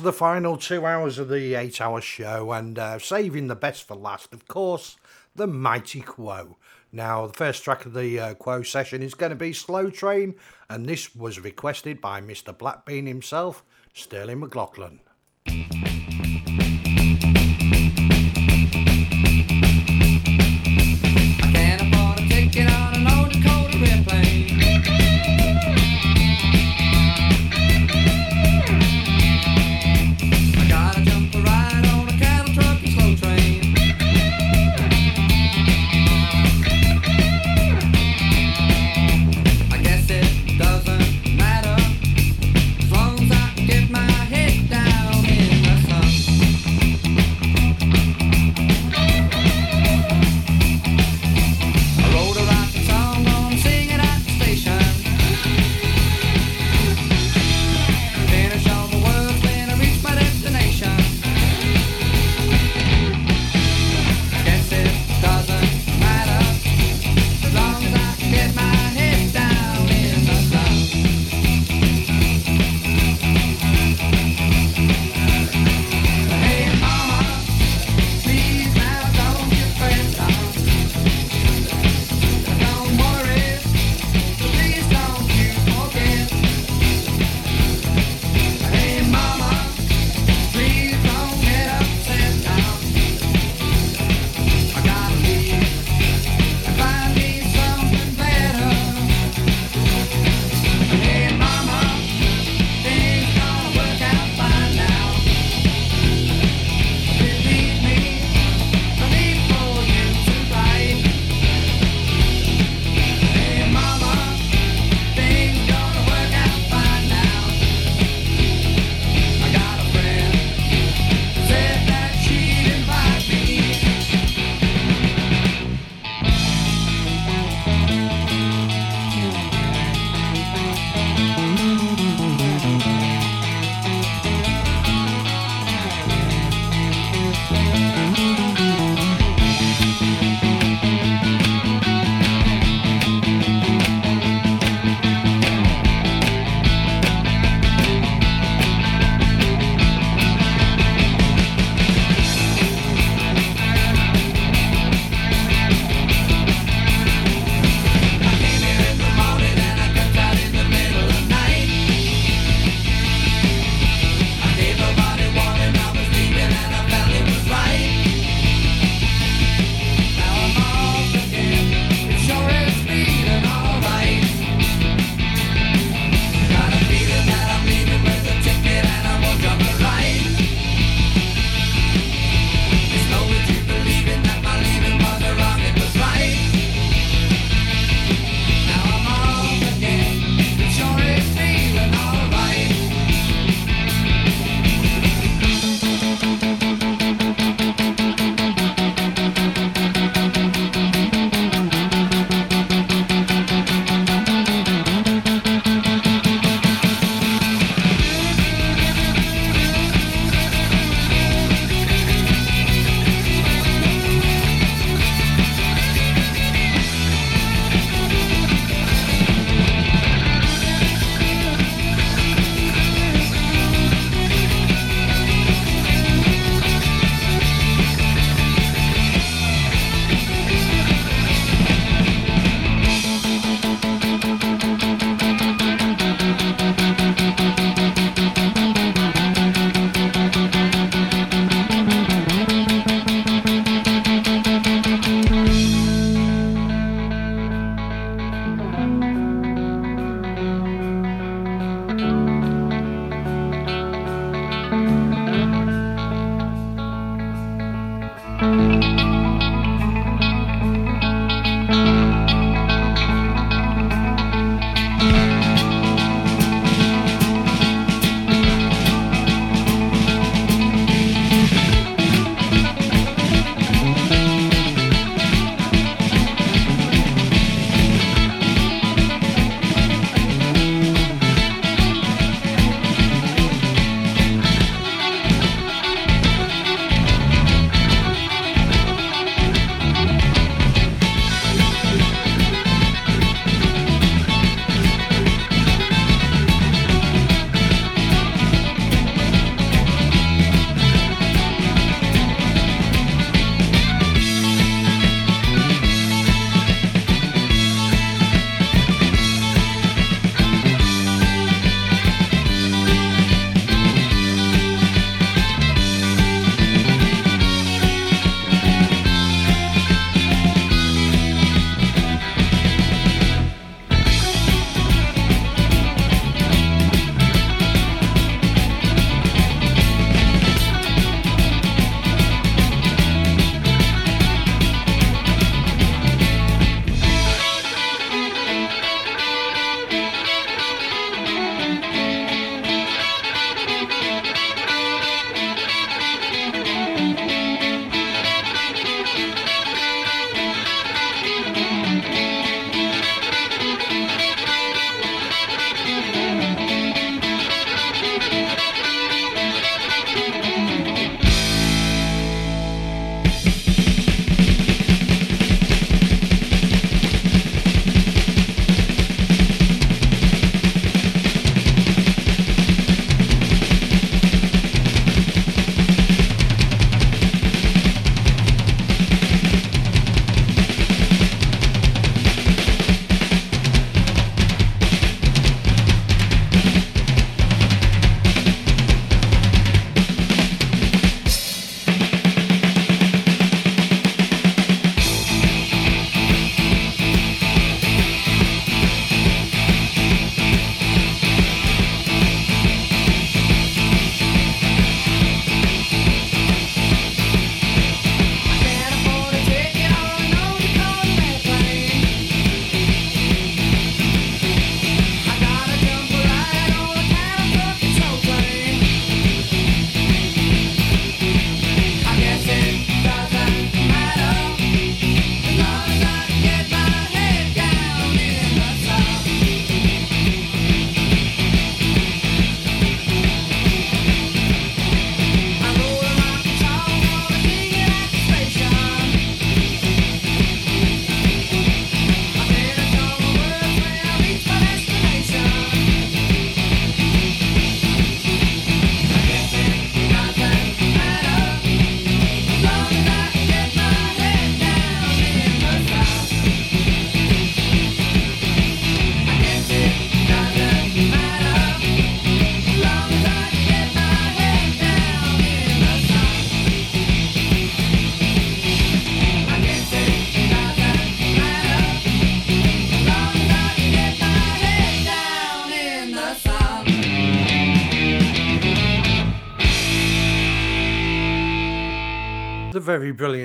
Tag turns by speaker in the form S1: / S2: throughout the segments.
S1: to the final two hours of the eight hour show and uh, saving the best for last, of course, the Mighty Quo. Now, the first track of the uh, Quo session is going to be Slow Train, and this was requested by Mr. Blackbean himself, Sterling McLaughlin. Can't afford on airplane.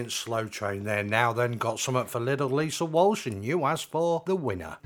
S1: Brilliant slow train there. Now then, got something for little Lisa Walsh, and you asked for the winner.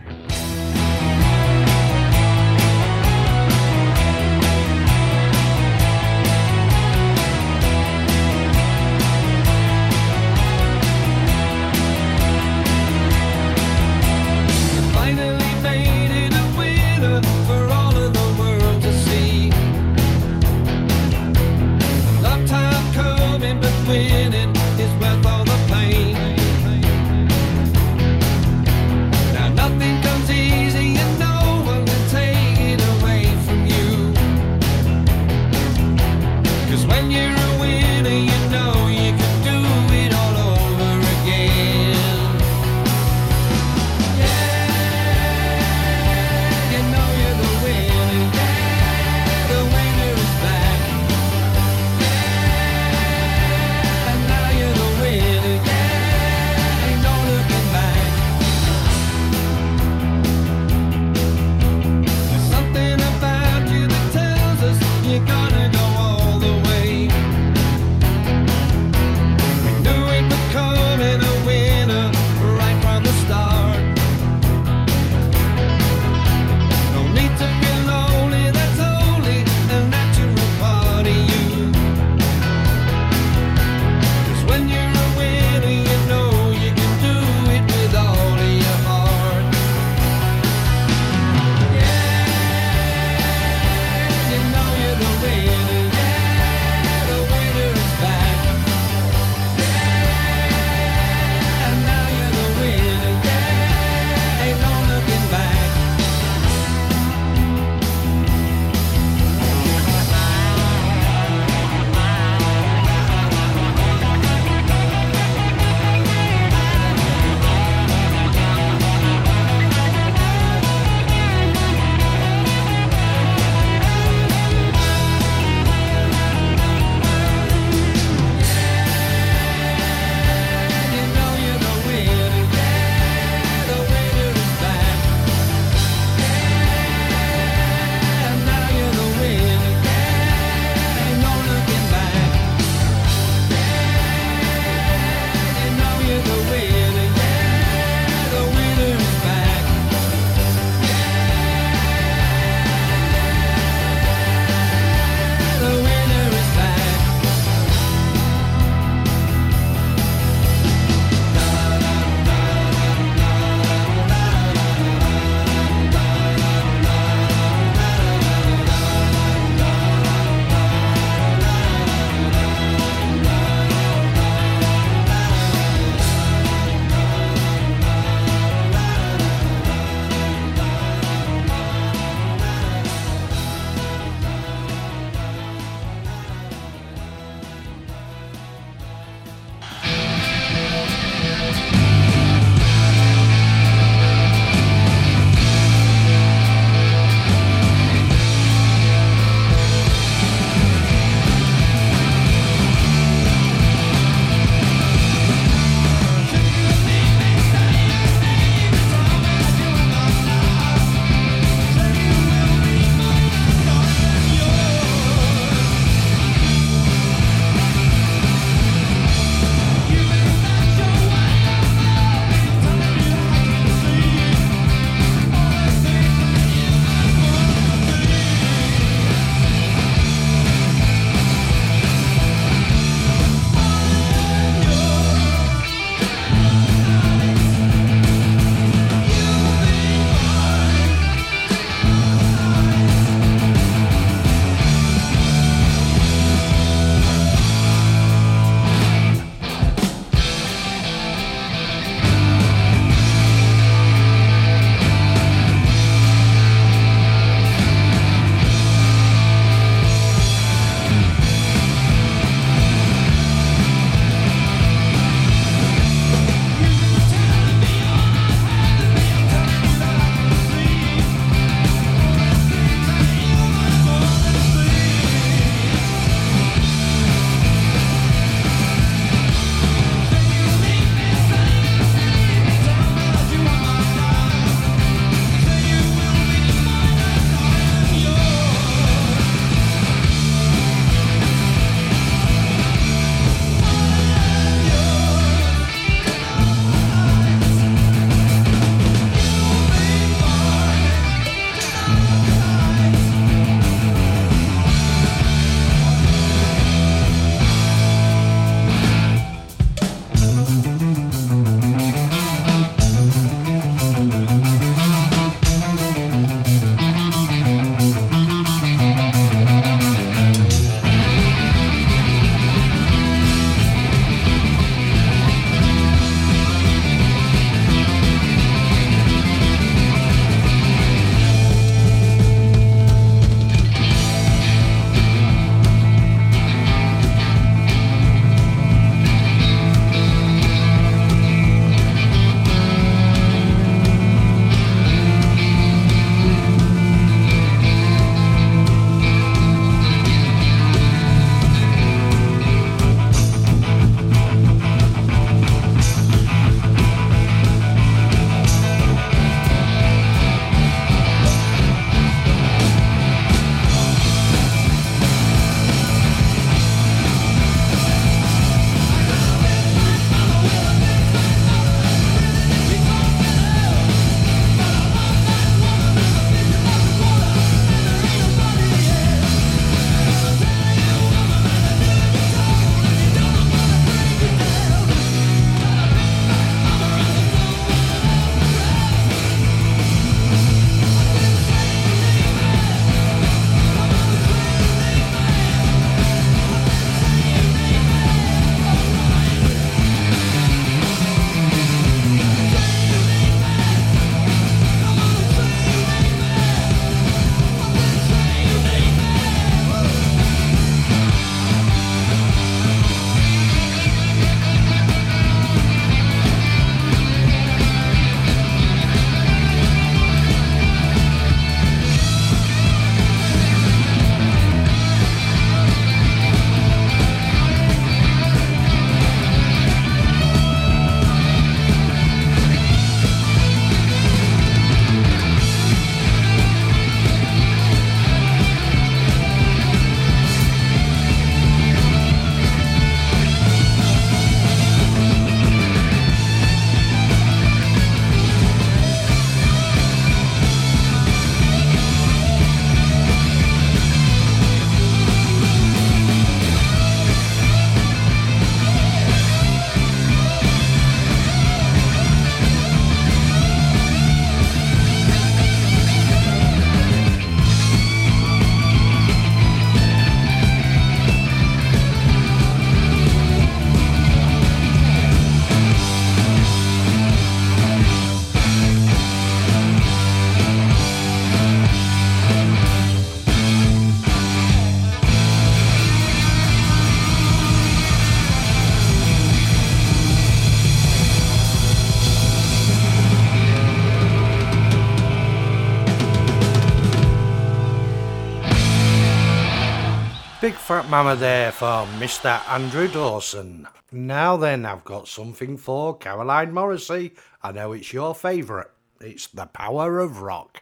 S1: Fat mama there for Mr. Andrew Dawson. Now then, I've got something for Caroline Morrissey. I know it's your favourite. It's The Power of Rock.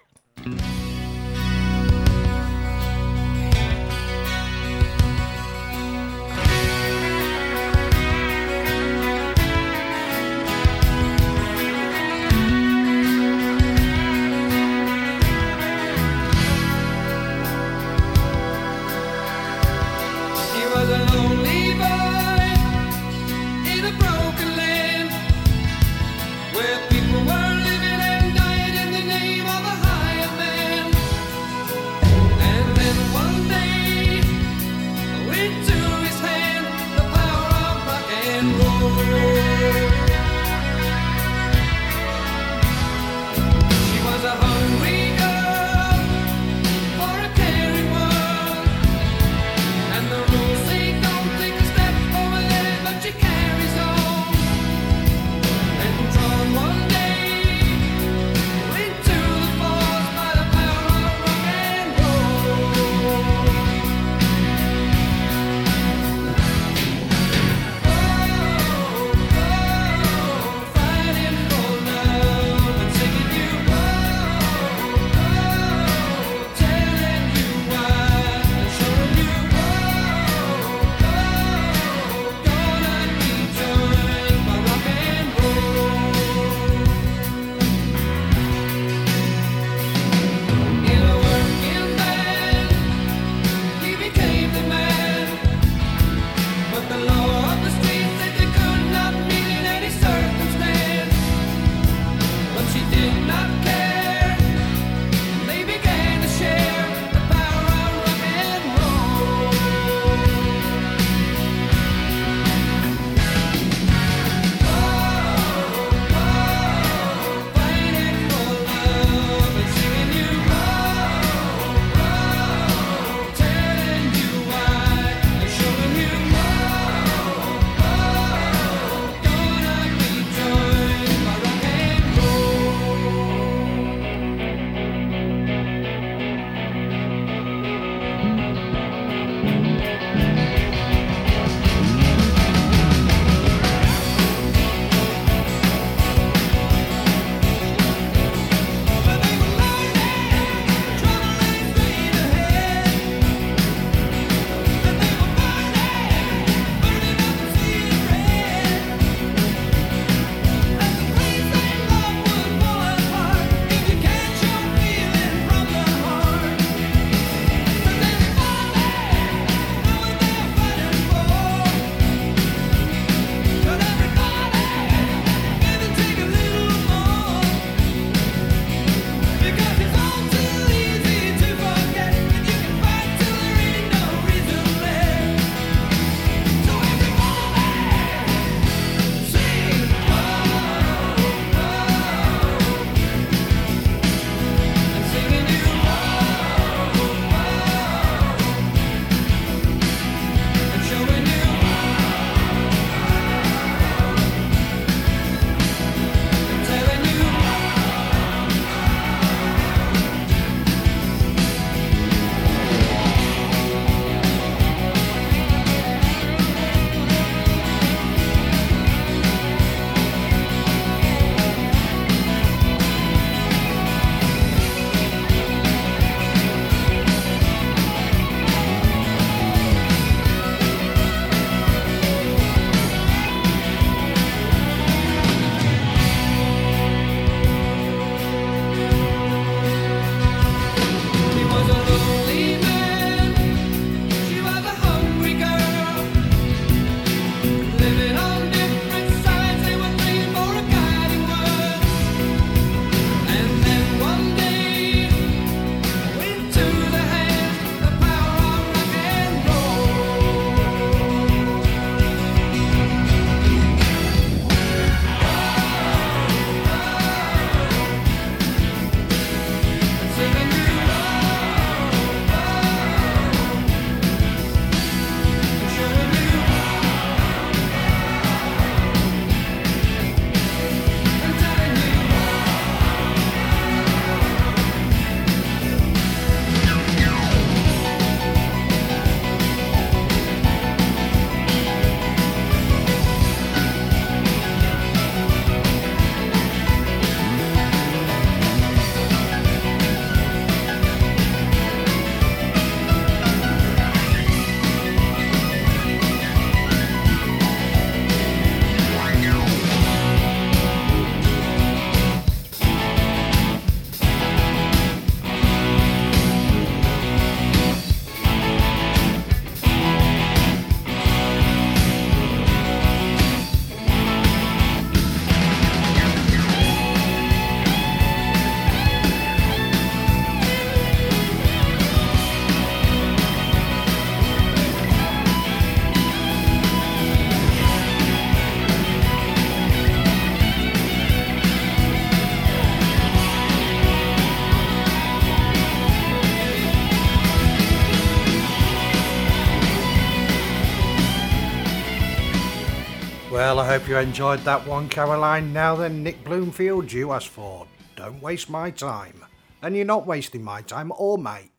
S1: Hope you enjoyed that one, Caroline. Now then, Nick Bloomfield, you asked for Don't Waste My Time. And you're not wasting my time or mate.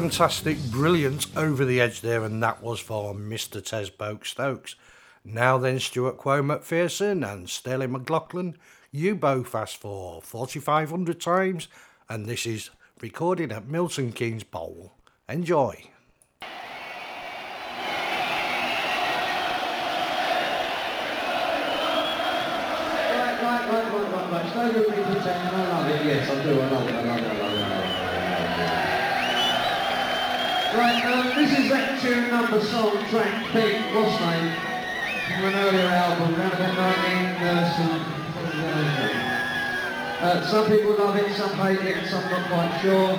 S2: Fantastic, brilliant Over the Edge there, and that was for Mr. Tez Boke Stokes. Now then, Stuart Quo McPherson and Sterling McLaughlin, you both asked for 4,500 times, and this is recorded at Milton Keynes Bowl. Enjoy.
S1: Right, right, right, right, right, right. Stay with me for 10 I love it. Yes, I do. I love it. I love it. Right, um, this is that tune number song, track Big, what's name? From an earlier album, around about 19, uh, some, people love it, some hate it, some not quite sure.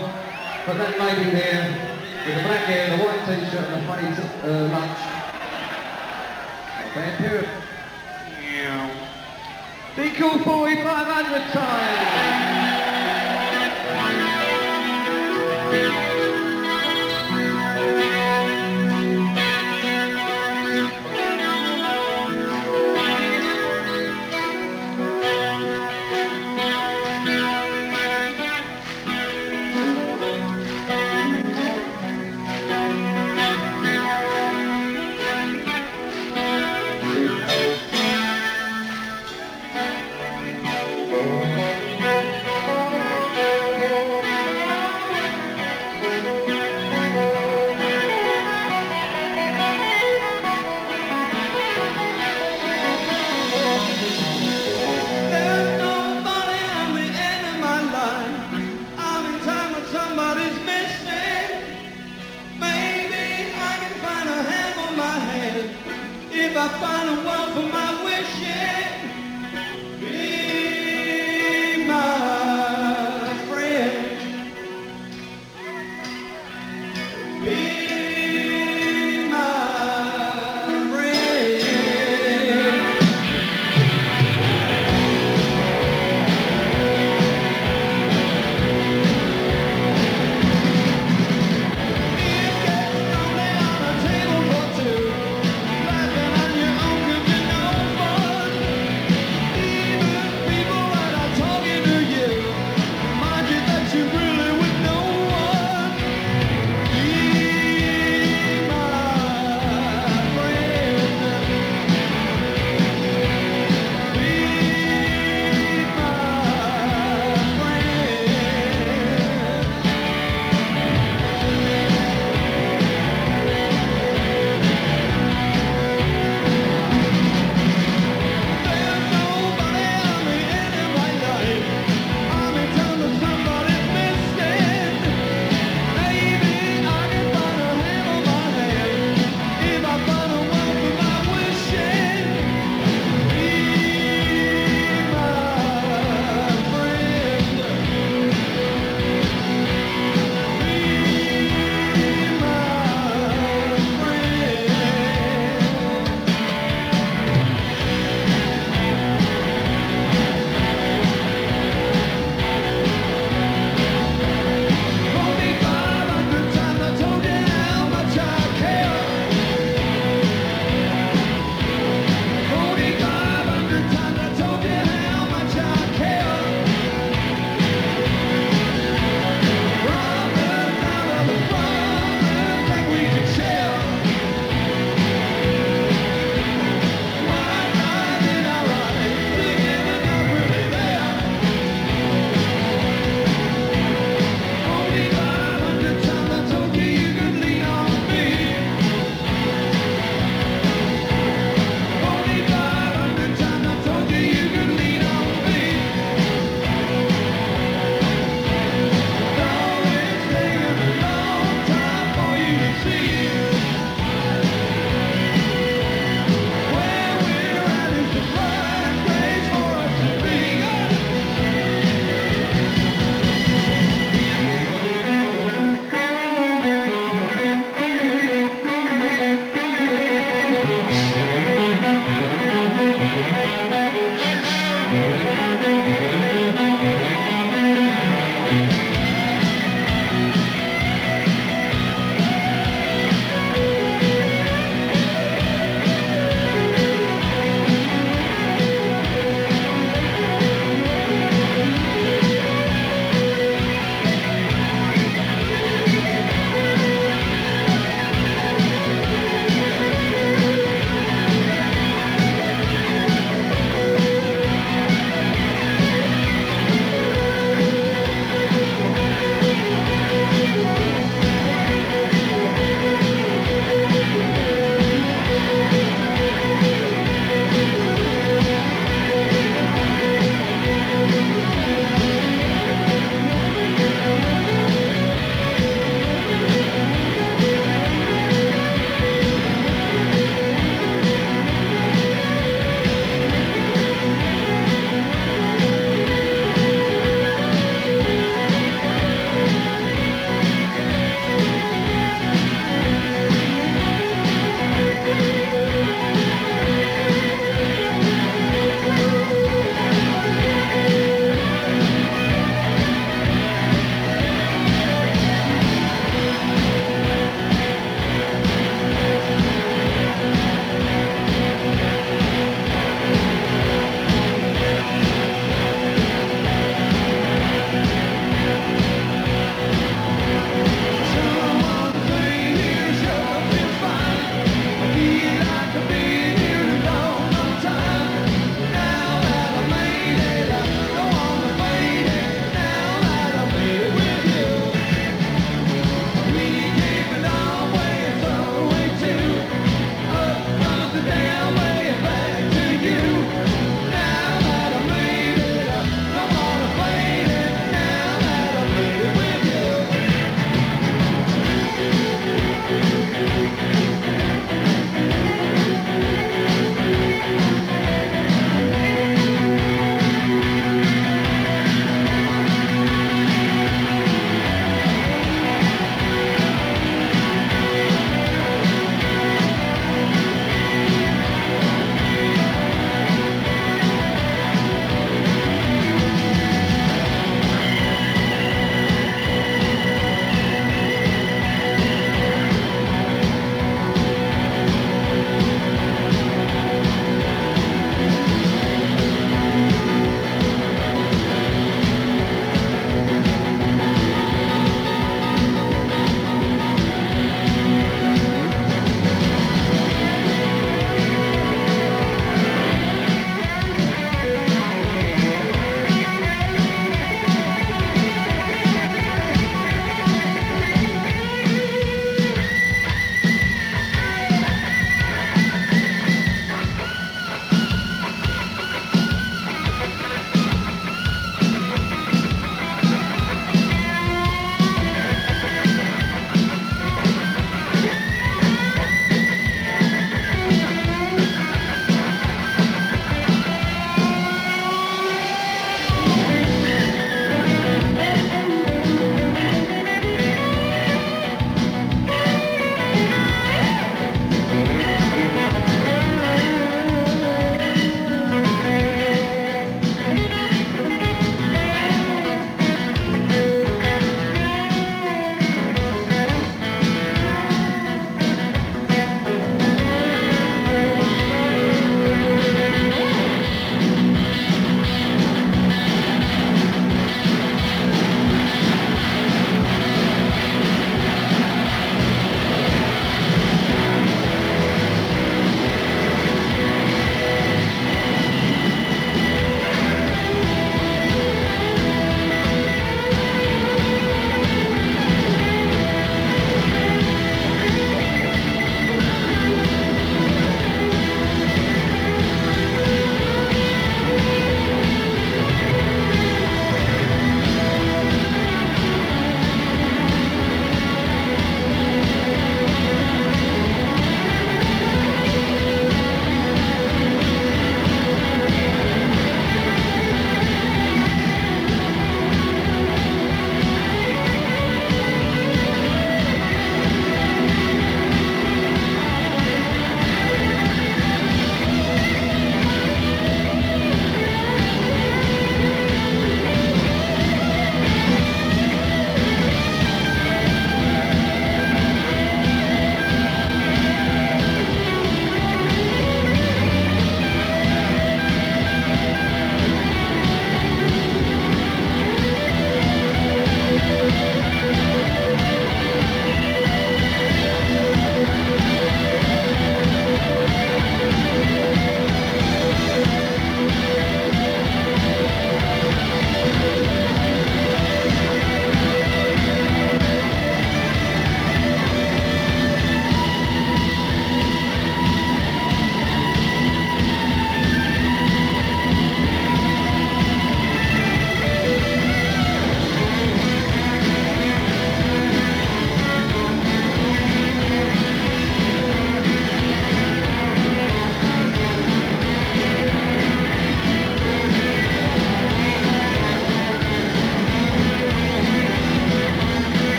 S1: But that lady there, with the black hair, the white t-shirt and the funny t- uh, lunch. Bad period. Be cool 4500 times.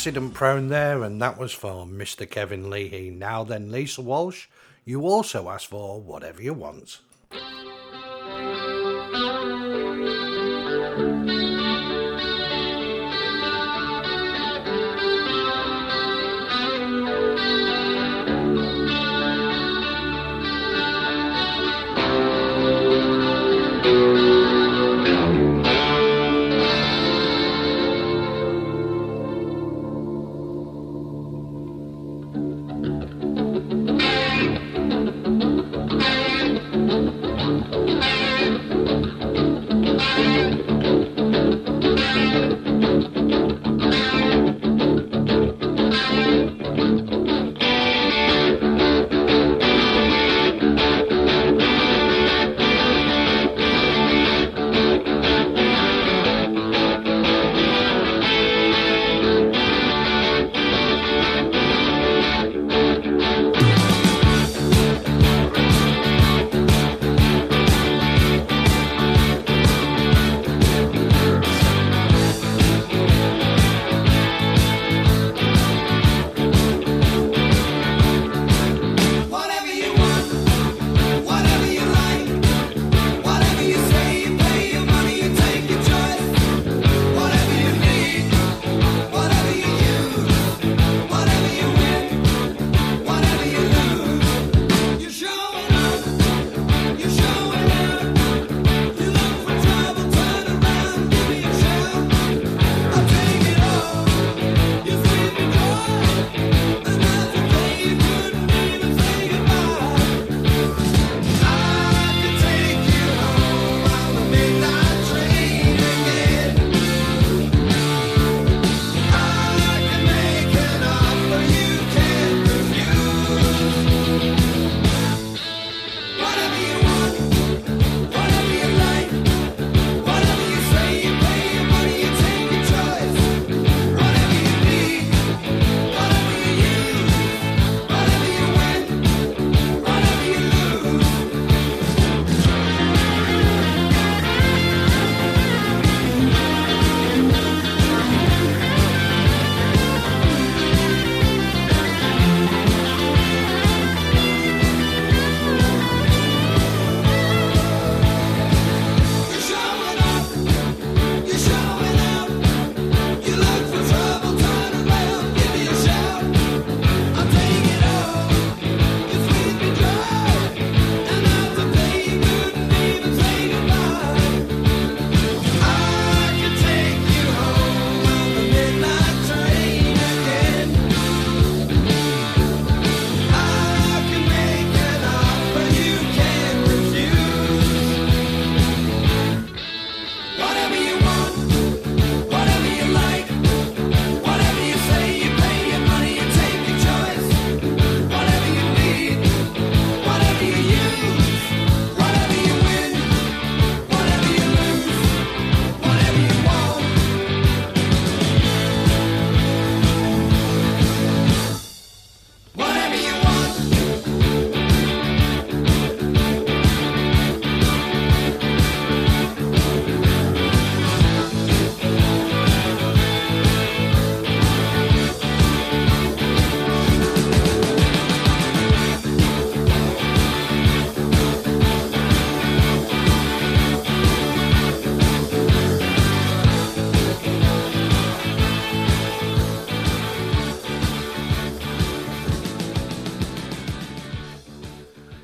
S1: Accident prone there, and that was for Mr. Kevin Leahy. Now then, Lisa Walsh, you also asked for whatever you want.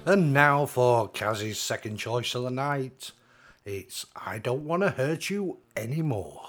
S1: And now for Kaz's second choice of the night. It's I Don't Want to Hurt You Anymore.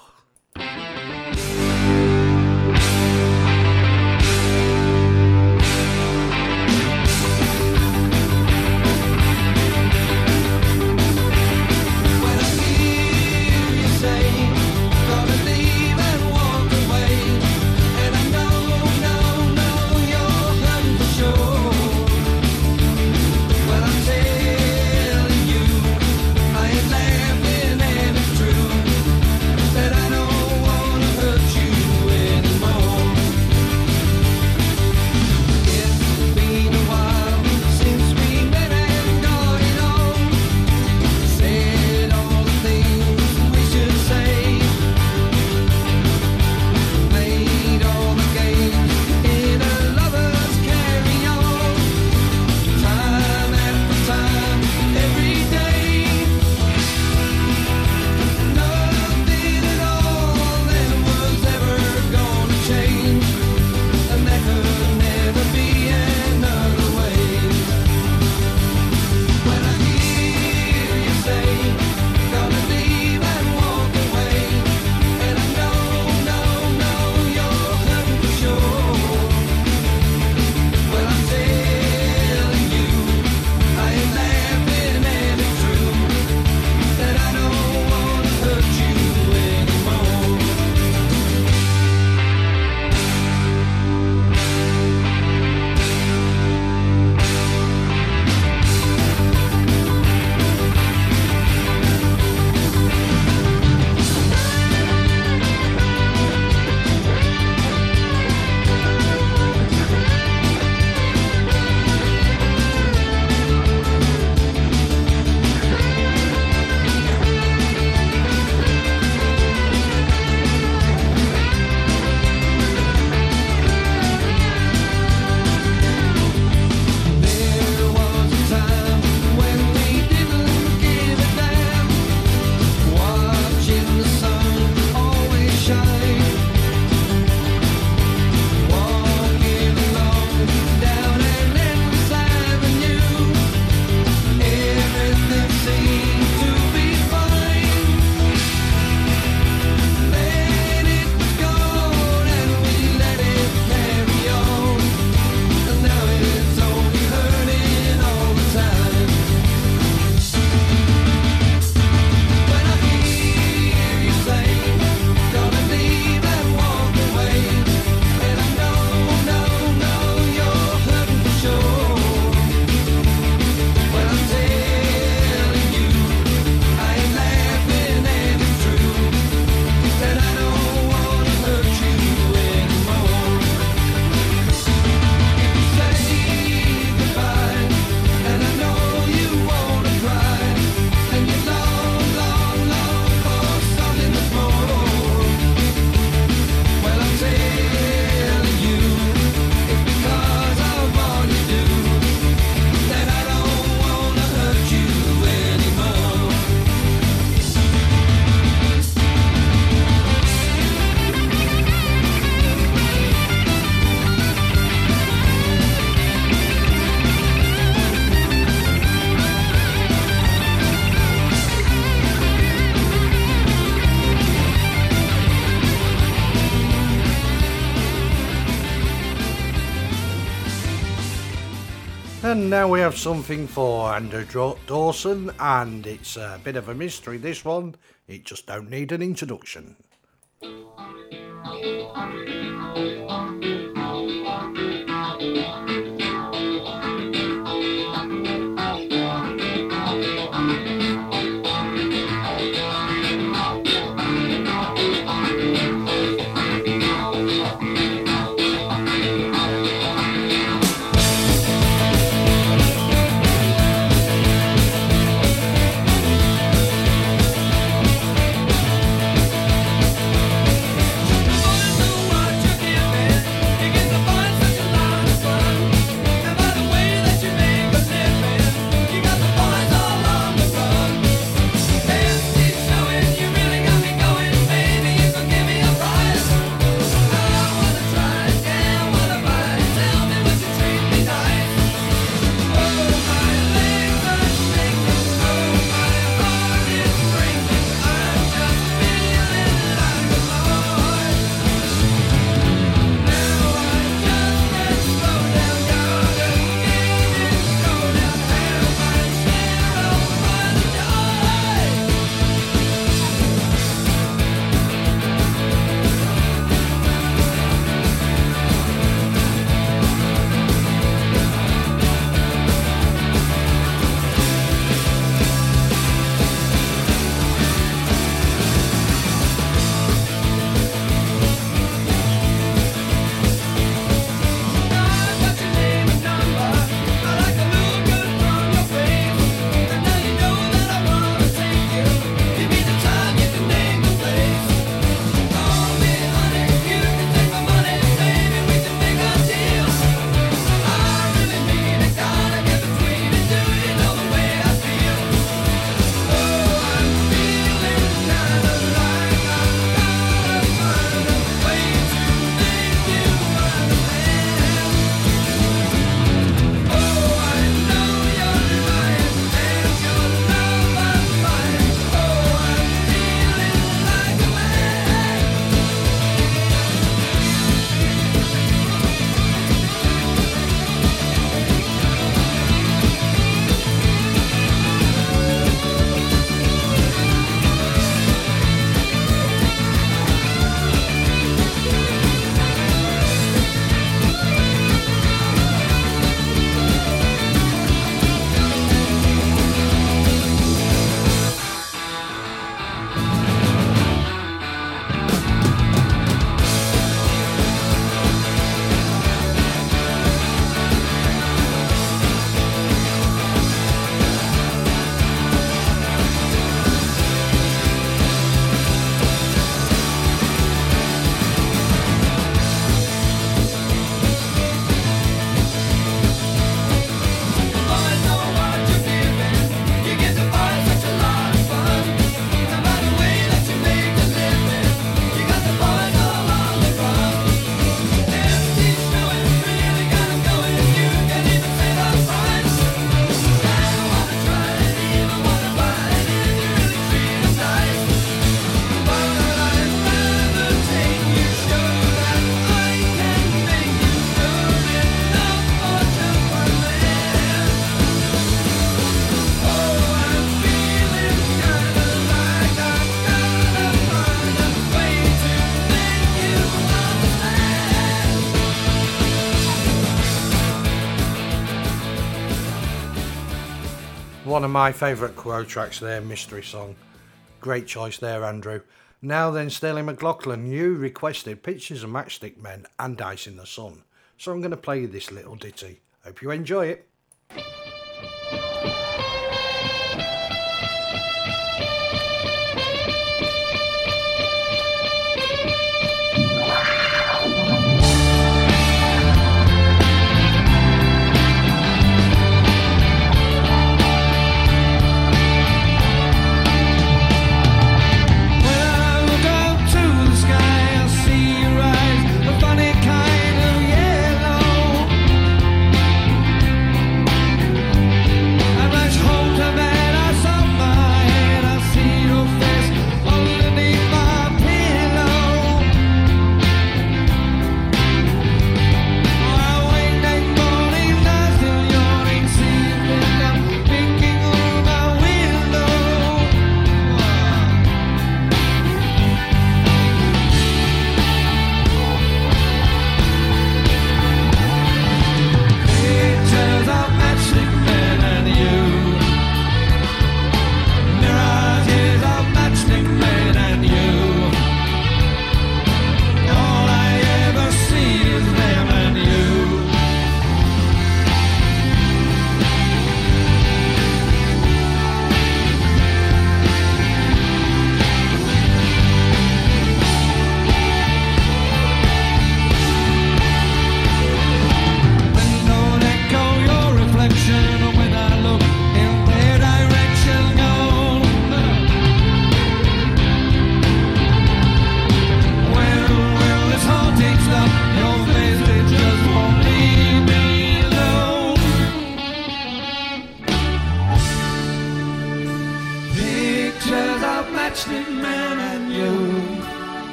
S1: Now we have something for Andrew Dawson, and it's a bit of a mystery. This one, it just don't need an introduction. Of my favourite Quo tracks there, Mystery Song. Great choice there, Andrew. Now then, Sterling McLaughlin, you requested Pictures of Matchstick Men and Ice in the Sun. So I'm going to play you this little ditty. Hope you enjoy it.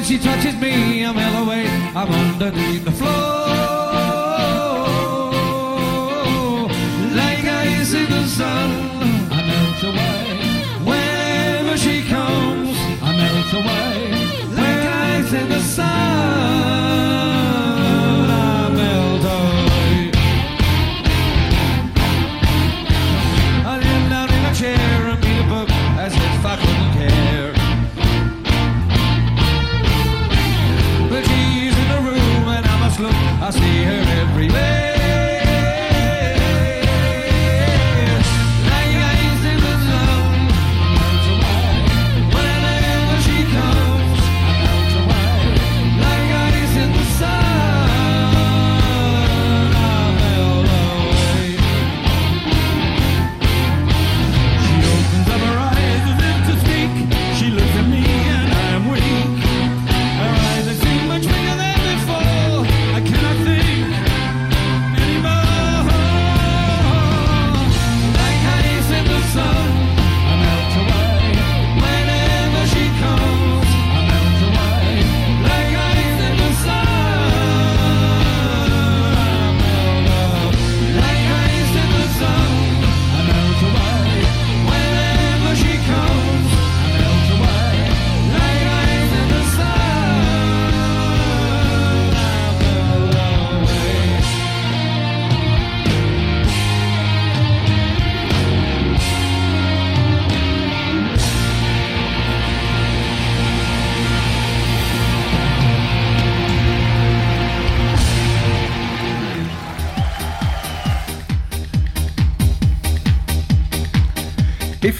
S1: when she touches me, I melt away. I'm underneath the floor. Like ice in the sun, I melt away. Whenever she comes, I melt away. Like ice in the sun.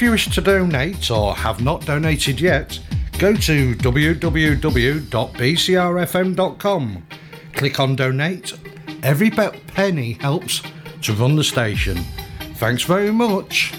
S1: If
S3: you wish to donate or have not donated yet, go to www.bcrfm.com. Click on donate. Every penny helps to run the station. Thanks very much.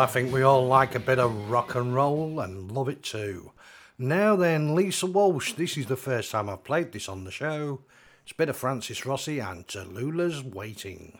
S4: I
S1: think we all like a bit of rock and roll and love it too. Now then, Lisa Walsh, this is the first time I've played this on the show. It's a bit of Francis Rossi and Tallulah's Waiting.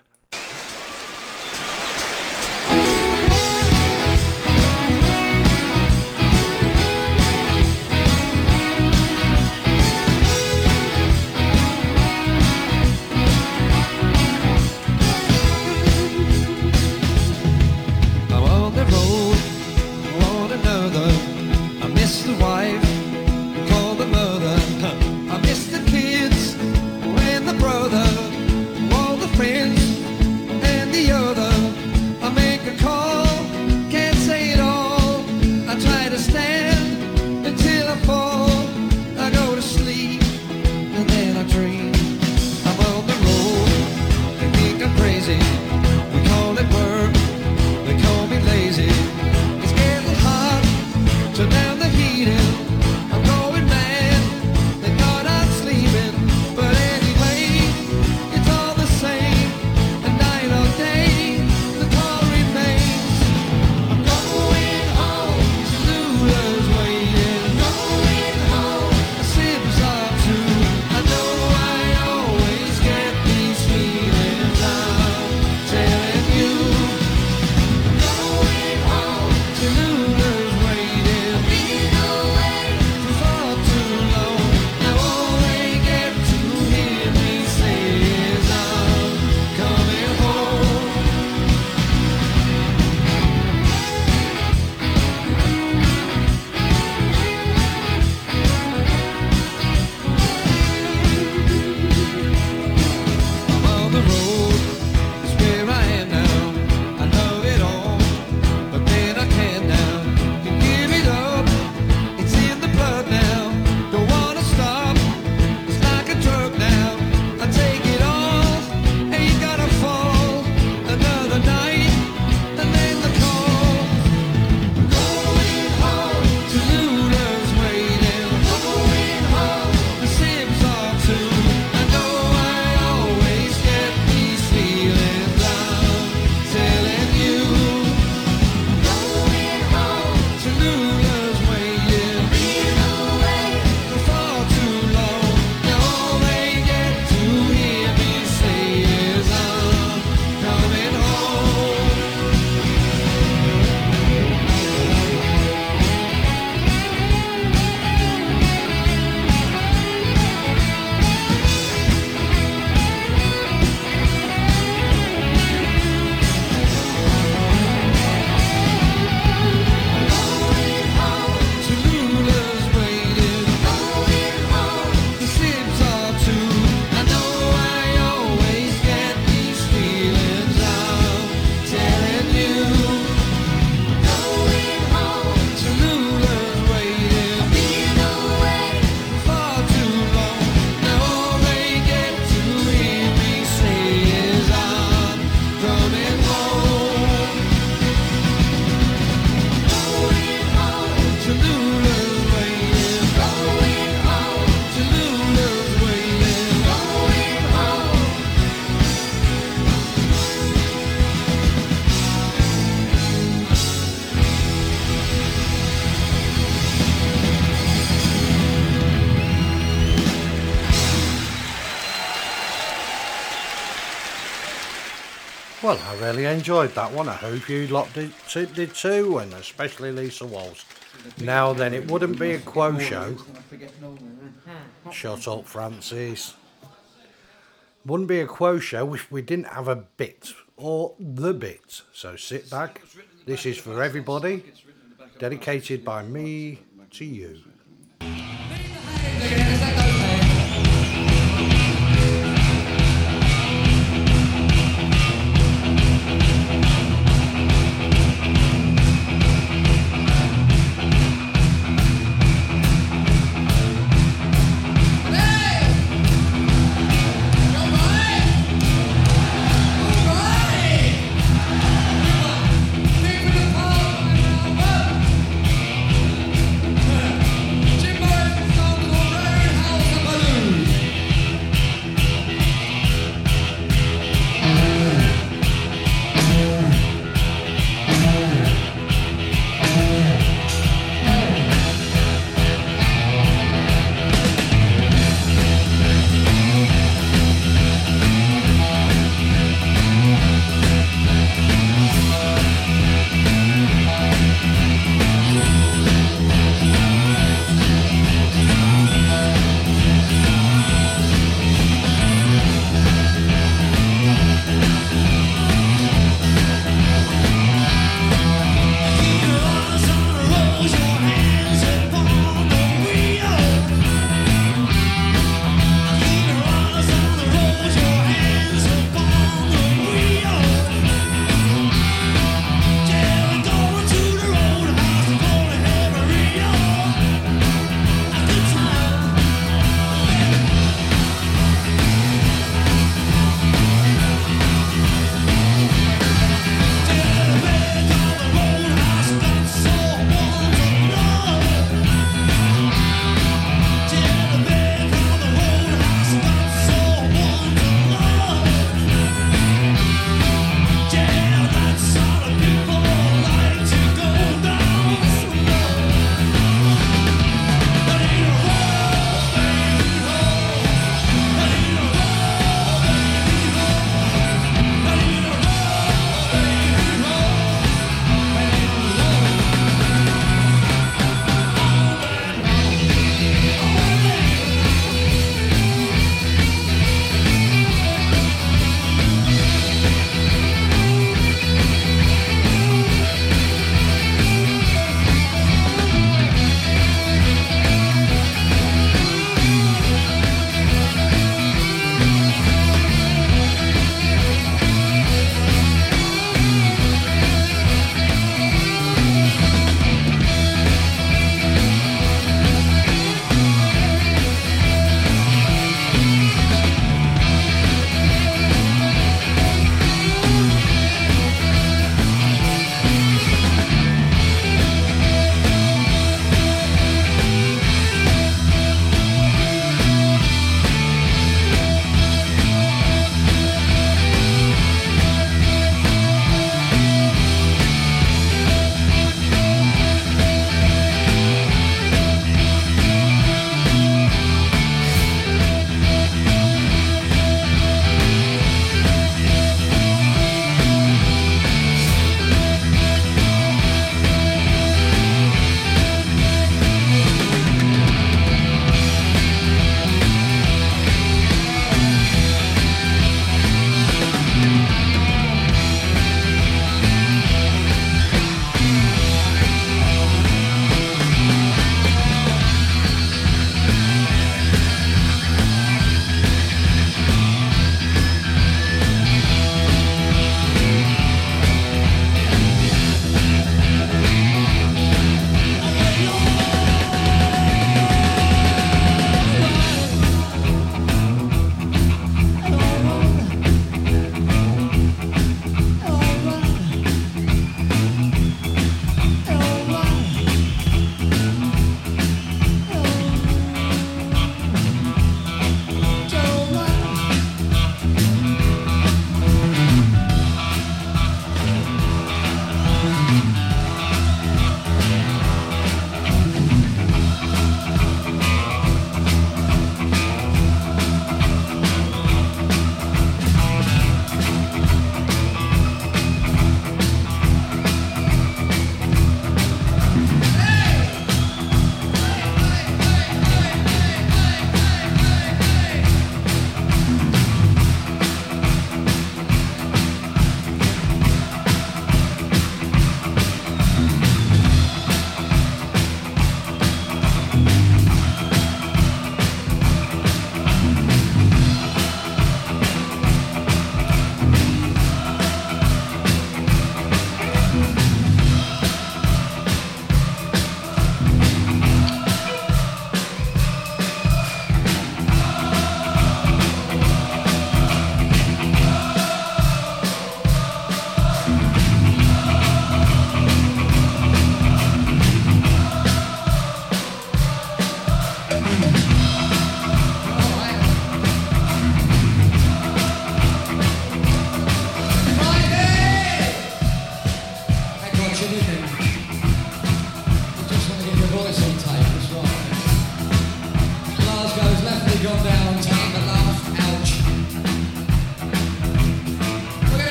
S1: really enjoyed that one. I hope you lot did, did too, and especially Lisa Walsh. Now then, it wouldn't be a quo show. Shut up, Francis. Wouldn't be a quo show if we didn't have a bit or the bit. So sit back. This is for everybody, dedicated by me to you.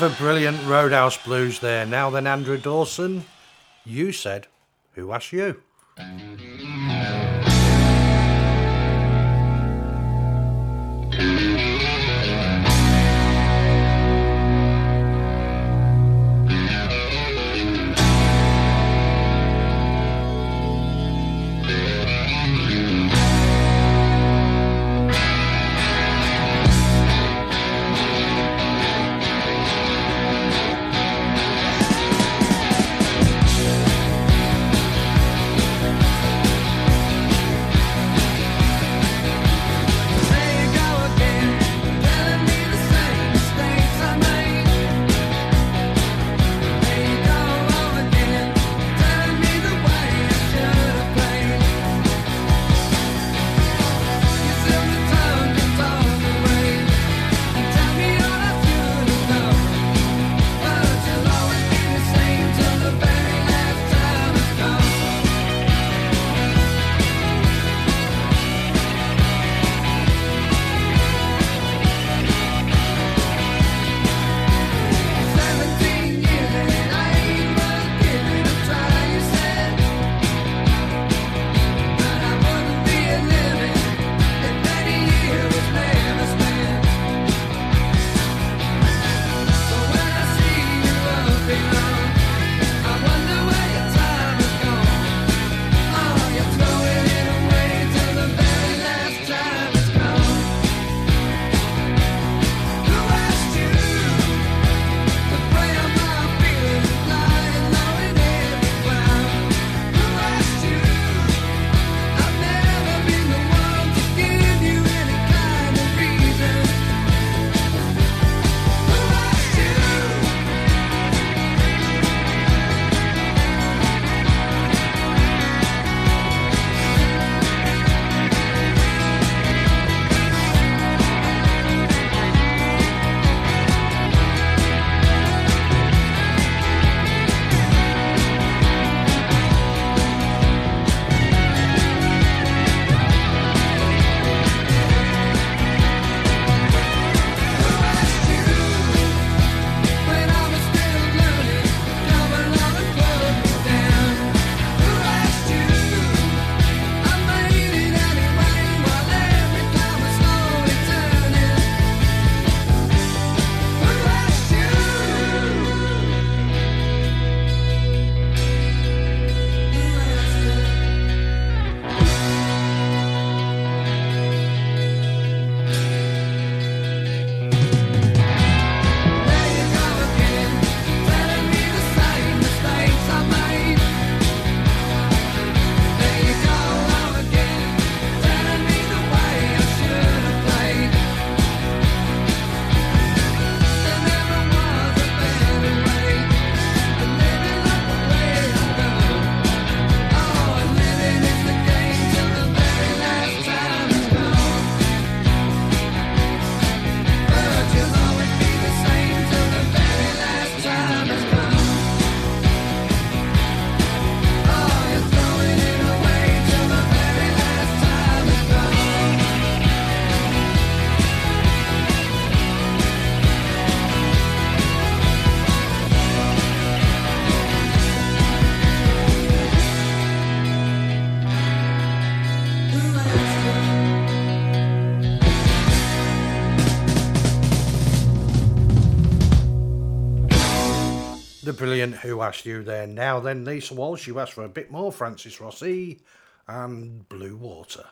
S1: Ever brilliant Roadhouse Blues there. Now then, Andrew Dawson, you said, who asked you? Brilliant Who Asked You there. Now then, Lisa Walsh, you asked for a bit more Francis Rossi and Blue Water.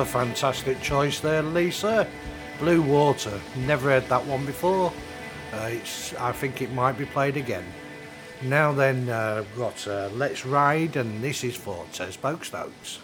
S1: another fantastic choice there, Lisa. Blue Water. Never heard that one before. Uh, it's, I think it might be played again. Now then, uh, got uh, Let's Ride, and this is for
S3: Tess Bokestokes.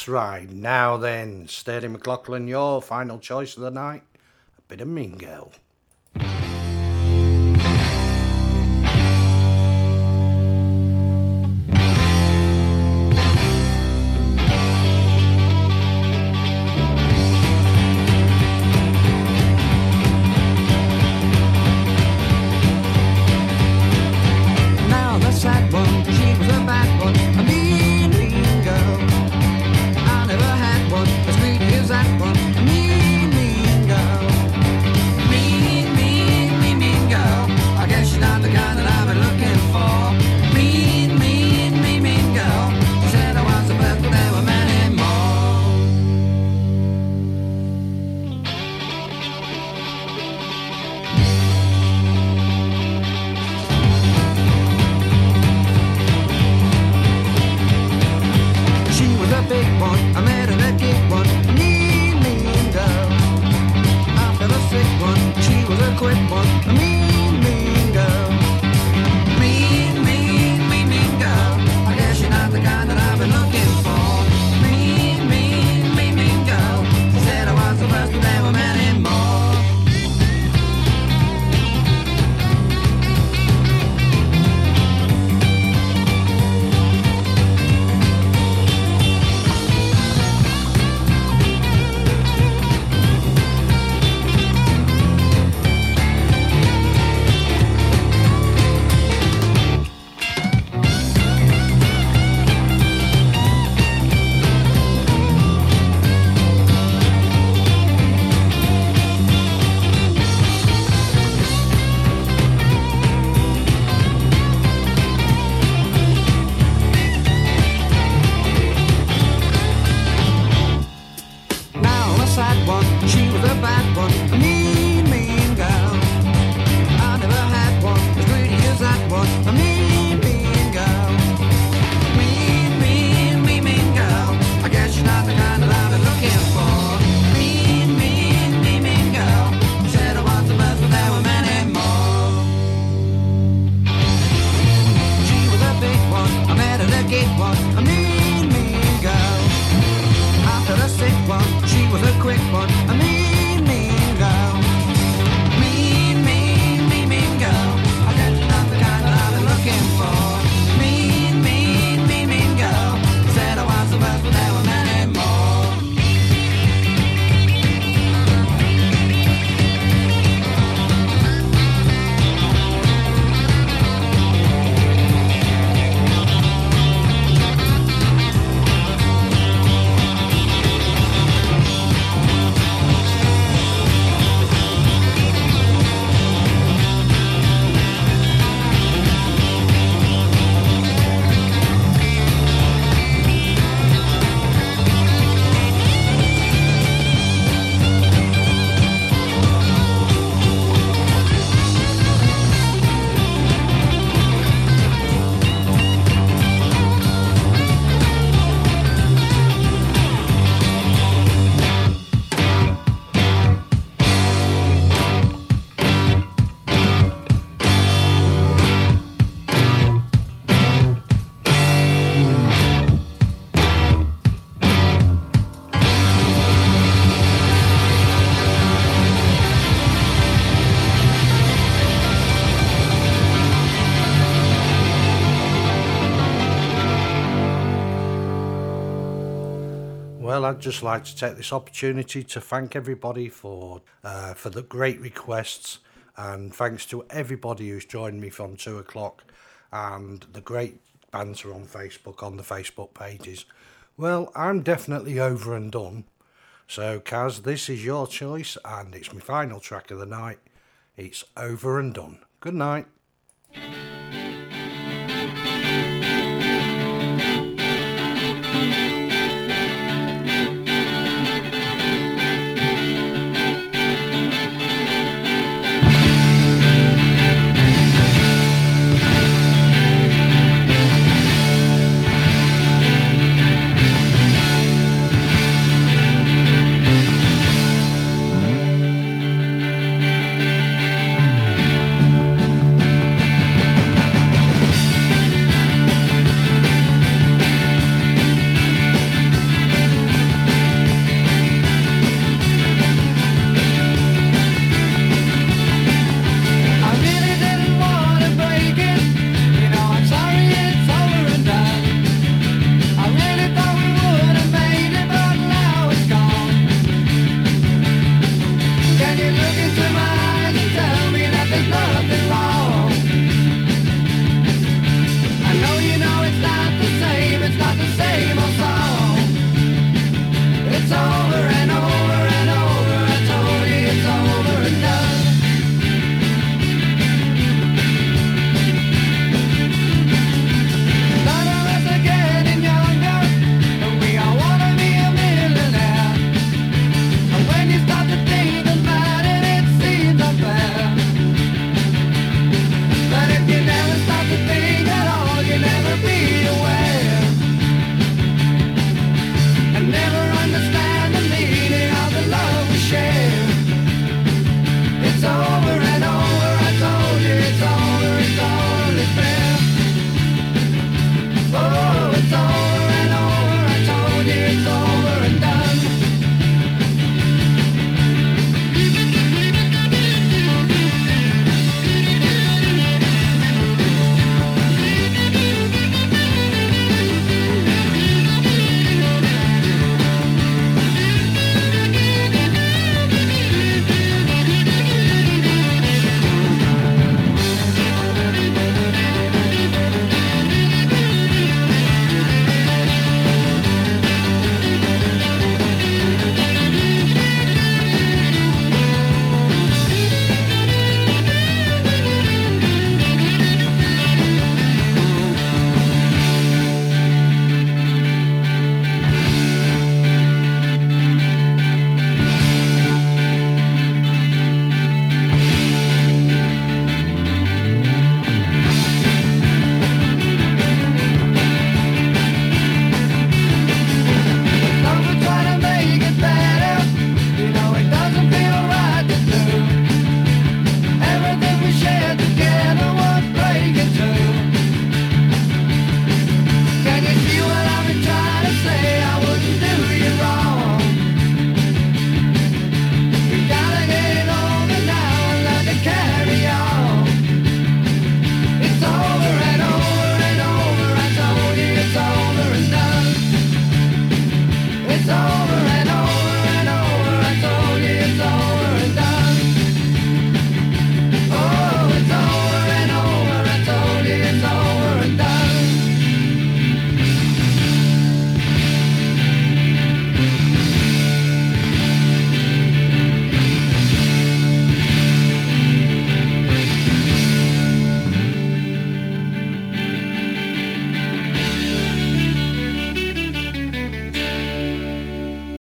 S3: That's right. Now
S1: then, Steady McLaughlin, your final choice of the night. A bit of Mingo.
S2: I'd just like to take this opportunity to thank everybody for uh, for the great requests, and thanks to everybody who's joined me from two o'clock, and the great banter on Facebook on the Facebook pages. Well, I'm definitely over and done. So, Kaz, this is your choice, and it's my final track of the night. It's over and done. Good night.